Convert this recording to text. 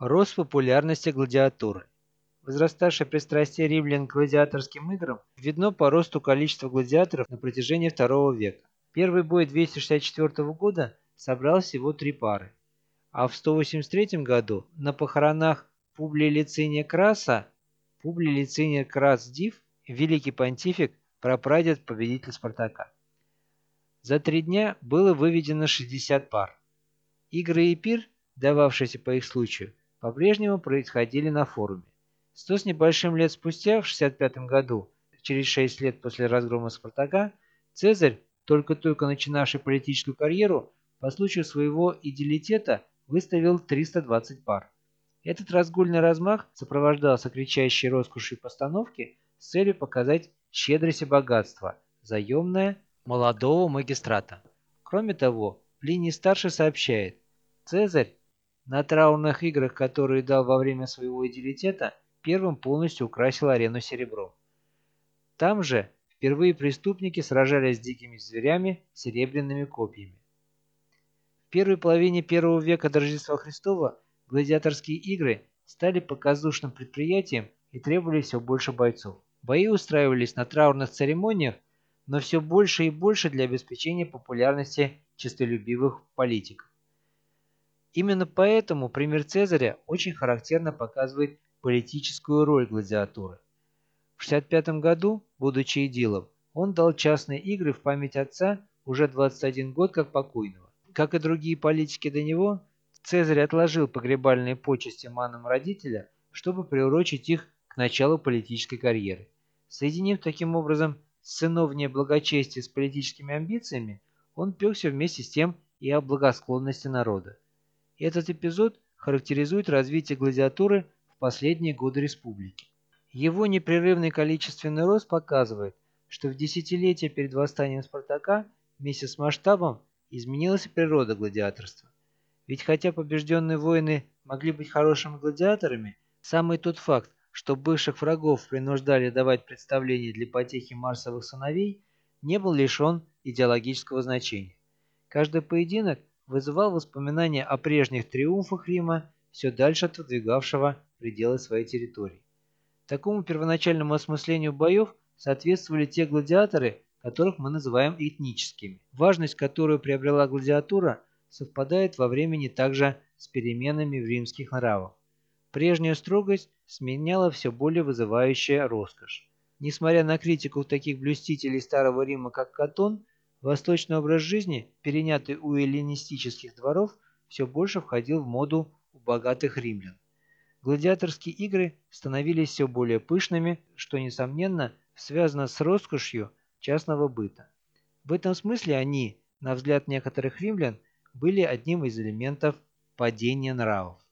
Рост популярности гладиатуры. Возраставшее пристрастие римлян к гладиаторским играм видно по росту количества гладиаторов на протяжении II века. Первый бой 264 года собрал всего три пары, а в 183 году на похоронах Публия Лициния Краса, Публий Лициния Крас Див, великий понтифик, прапрадед победитель Спартака. За три дня было выведено 60 пар. Игры и пир, дававшиеся по их случаю, по-прежнему происходили на форуме. Сто с небольшим лет спустя, в 65 году, через шесть лет после разгрома Спартака, Цезарь, только-только начинавший политическую карьеру, по случаю своего идилитета выставил 320 пар. Этот разгульный размах сопровождался кричащей роскошью постановки с целью показать щедрость и богатство, заемное молодого магистрата. Кроме того, Плиний-старший сообщает, Цезарь на траурных играх, которые дал во время своего идилитета, первым полностью украсил арену серебром. Там же впервые преступники сражались с дикими зверями серебряными копьями. В первой половине первого века до Рождества Христова гладиаторские игры стали показушным предприятием и требовали все больше бойцов. Бои устраивались на траурных церемониях, но все больше и больше для обеспечения популярности честолюбивых политиков. Именно поэтому пример Цезаря очень характерно показывает политическую роль гладиатуры. В 65 году, будучи идилом, он дал частные игры в память отца уже 21 год как покойного. Как и другие политики до него, Цезарь отложил погребальные почести манам родителя, чтобы приурочить их к началу политической карьеры. Соединив таким образом сыновнее благочестие с политическими амбициями, он пекся вместе с тем и о благосклонности народа. Этот эпизод характеризует развитие гладиатуры в последние годы республики. Его непрерывный количественный рост показывает, что в десятилетия перед восстанием Спартака вместе с масштабом изменилась природа гладиаторства. Ведь хотя побежденные воины могли быть хорошими гладиаторами, самый тот факт, что бывших врагов принуждали давать представления для потехи марсовых сыновей, не был лишен идеологического значения. Каждый поединок вызывал воспоминания о прежних триумфах Рима, все дальше отодвигавшего пределы своей территории. Такому первоначальному осмыслению боев соответствовали те гладиаторы, которых мы называем этническими. Важность, которую приобрела гладиатура, совпадает во времени также с переменами в римских нравах. Прежняя строгость сменяла все более вызывающая роскошь. Несмотря на критику таких блюстителей Старого Рима, как Катон, Восточный образ жизни, перенятый у эллинистических дворов, все больше входил в моду у богатых римлян. Гладиаторские игры становились все более пышными, что, несомненно, связано с роскошью частного быта. В этом смысле они, на взгляд некоторых римлян, были одним из элементов падения нравов.